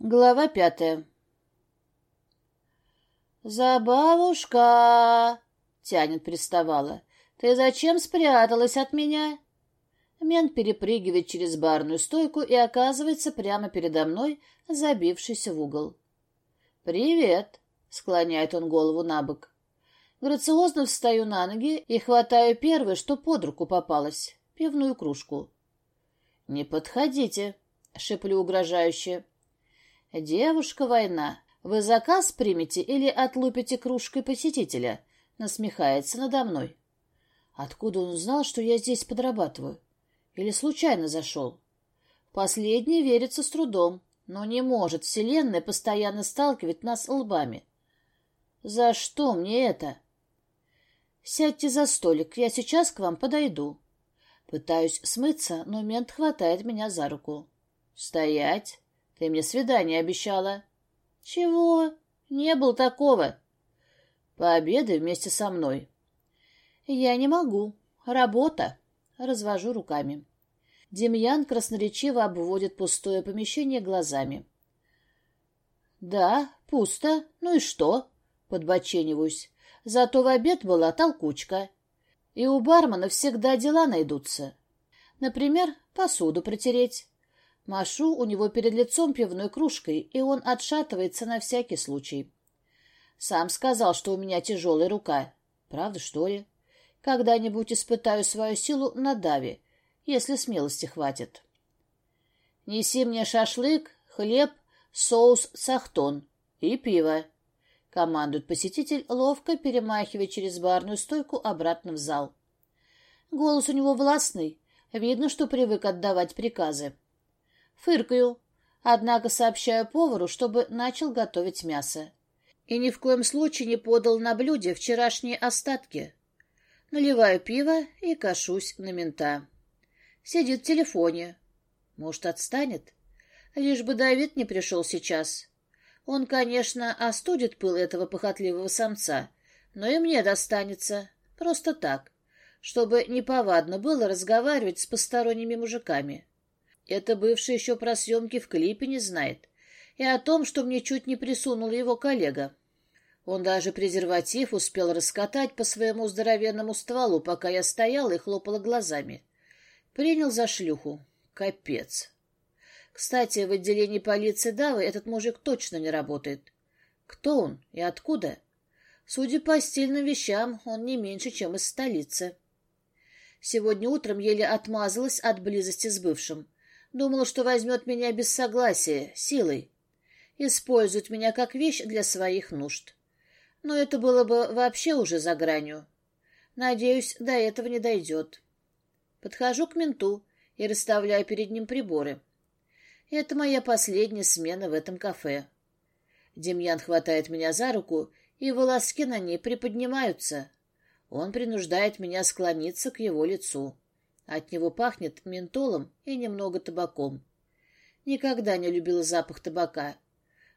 Глава пятая. «Забавушка!» — тянет приставала. «Ты зачем спряталась от меня?» Мент перепрыгивает через барную стойку и оказывается прямо передо мной, забившийся в угол. «Привет!» — склоняет он голову на бок. Грациозно встаю на ноги и хватаю первое, что под руку попалось — пивную кружку. «Не подходите!» — шеплю угрожающе. «Девушка, война, вы заказ примете или отлупите кружкой посетителя?» Насмехается надо мной. Откуда он узнал, что я здесь подрабатываю? Или случайно зашел? Последний верится с трудом, но не может Вселенная постоянно сталкивать нас лбами. За что мне это? Сядьте за столик, я сейчас к вам подойду. Пытаюсь смыться, но мент хватает меня за руку. Стоять! Ты мне свидание обещала. Чего? Не было такого. Пообедай вместе со мной. Я не могу. Работа. Развожу руками. Демьян красноречиво обводит пустое помещение глазами. «Да, пусто. Ну и что?» — подбочениваюсь. «Зато в обед была толкучка. И у бармена всегда дела найдутся. Например, посуду протереть. Машу у него перед лицом пивной кружкой, и он отшатывается на всякий случай. Сам сказал, что у меня тяжелая рука. Правда, что ли? Когда-нибудь испытаю свою силу на даве, если смелости хватит. Неси мне шашлык, хлеб, соус сахтон и пиво. Командует посетитель, ловко перемахивая через барную стойку обратно в зал. Голос у него властный, видно, что привык отдавать приказы. Фыркаю, однако сообщаю повару, чтобы начал готовить мясо. И ни в коем случае не подал на блюде вчерашние остатки. Наливаю пиво и кашусь на мента. Сидит в телефоне. Может, отстанет? Лишь бы Давид не пришел сейчас. Он, конечно, остудит пыл этого похотливого самца, но и мне достанется. Просто так, чтобы неповадно было разговаривать с посторонними мужиками. Это бывший еще про съемки в клипе не знает. И о том, что мне чуть не присунул его коллега. Он даже презерватив успел раскатать по своему здоровенному стволу, пока я стояла и хлопала глазами. Принял за шлюху. Капец. Кстати, в отделении полиции Давы этот мужик точно не работает. Кто он и откуда? Судя по стильным вещам, он не меньше, чем из столицы. Сегодня утром еле отмазалась от близости с бывшим. Думала, что возьмет меня без согласия, силой. Использует меня как вещь для своих нужд. Но это было бы вообще уже за гранью. Надеюсь, до этого не дойдет. Подхожу к менту и расставляю перед ним приборы. Это моя последняя смена в этом кафе. Демьян хватает меня за руку, и волоски на ней приподнимаются. Он принуждает меня склониться к его лицу. От него пахнет ментолом и немного табаком. Никогда не любила запах табака.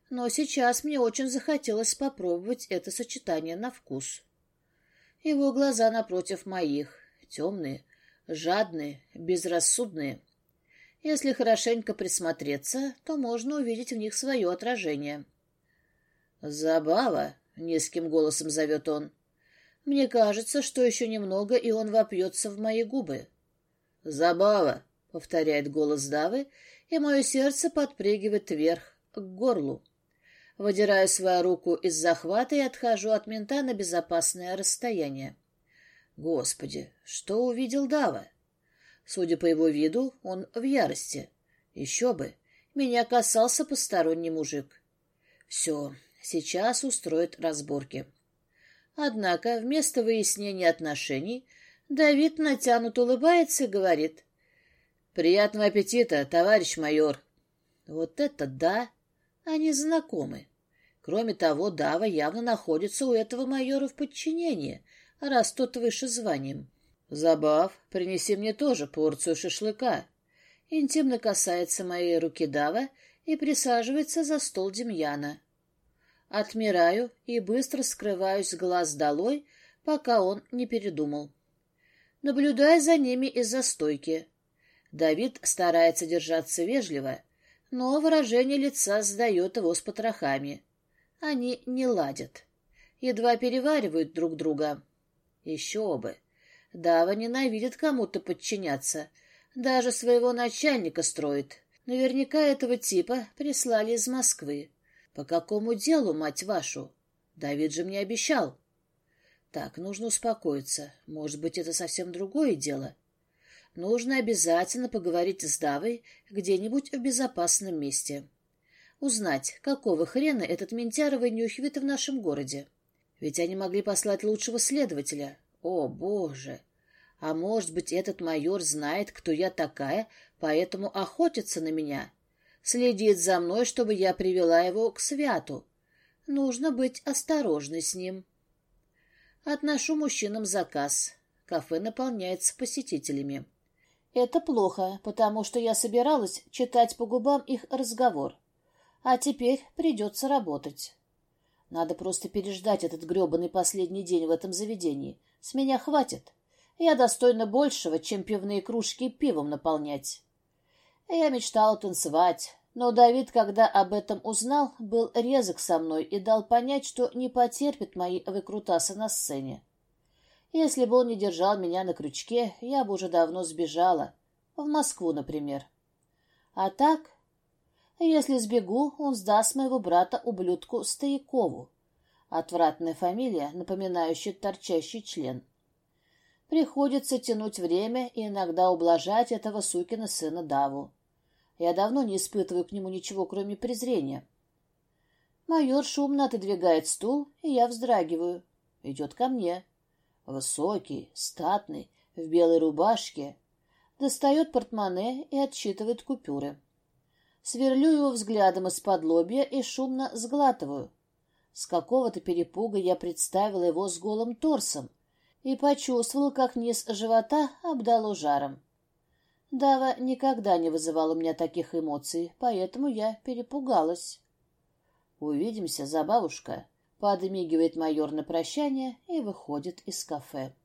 Но сейчас мне очень захотелось попробовать это сочетание на вкус. Его глаза напротив моих, темные, жадные, безрассудные. Если хорошенько присмотреться, то можно увидеть в них свое отражение. «Забава!» — низким голосом зовет он. «Мне кажется, что еще немного, и он вопьется в мои губы». «Забава!» — повторяет голос Давы, и мое сердце подпрыгивает вверх, к горлу. Выдираю свою руку из захвата и отхожу от мента на безопасное расстояние. Господи, что увидел Дава? Судя по его виду, он в ярости. Еще бы, меня касался посторонний мужик. Все, сейчас устроит разборки. Однако вместо выяснения отношений Давид натянут улыбается и говорит. «Приятного аппетита, товарищ майор!» Вот это да! Они знакомы. Кроме того, Дава явно находится у этого майора в подчинении, раз тот выше званием. «Забав, принеси мне тоже порцию шашлыка». Интимно касается моей руки Дава и присаживается за стол Демьяна. Отмираю и быстро скрываюсь глаз долой, пока он не передумал наблюдая за ними из-за стойки. Давид старается держаться вежливо, но выражение лица сдает его с потрохами. Они не ладят. Едва переваривают друг друга. Еще бы. Дава ненавидит кому-то подчиняться. Даже своего начальника строит. Наверняка этого типа прислали из Москвы. По какому делу, мать вашу? Давид же мне обещал. Так, нужно успокоиться. Может быть, это совсем другое дело. Нужно обязательно поговорить с Давой где-нибудь в безопасном месте. Узнать, какого хрена этот ментяра вынюхивает в нашем городе. Ведь они могли послать лучшего следователя. О, боже! А может быть, этот майор знает, кто я такая, поэтому охотится на меня. Следит за мной, чтобы я привела его к святу. Нужно быть осторожной с ним. Отношу мужчинам заказ. Кафе наполняется посетителями. Это плохо, потому что я собиралась читать по губам их разговор. А теперь придется работать. Надо просто переждать этот гребаный последний день в этом заведении. С меня хватит. Я достойна большего, чем пивные кружки пивом наполнять. Я мечтала танцевать, но Давид, когда об этом узнал, был резок со мной и дал понять, что не потерпит мои выкрутасы на сцене. Если бы он не держал меня на крючке, я бы уже давно сбежала. В Москву, например. А так, если сбегу, он сдаст моего брата-ублюдку Стоякову. Отвратная фамилия, напоминающая торчащий член. Приходится тянуть время и иногда ублажать этого сукина сына Даву. Я давно не испытываю к нему ничего, кроме презрения. Майор шумно отодвигает стул, и я вздрагиваю. Идет ко мне. Высокий, статный, в белой рубашке. Достает портмоне и отсчитывает купюры. Сверлю его взглядом из-под лобья и шумно сглатываю. С какого-то перепуга я представила его с голым торсом и почувствовала, как низ живота обдало жаром. Дава никогда не вызывала у меня таких эмоций, поэтому я перепугалась. «Увидимся, за бабушка», — подмигивает майор на прощание и выходит из кафе.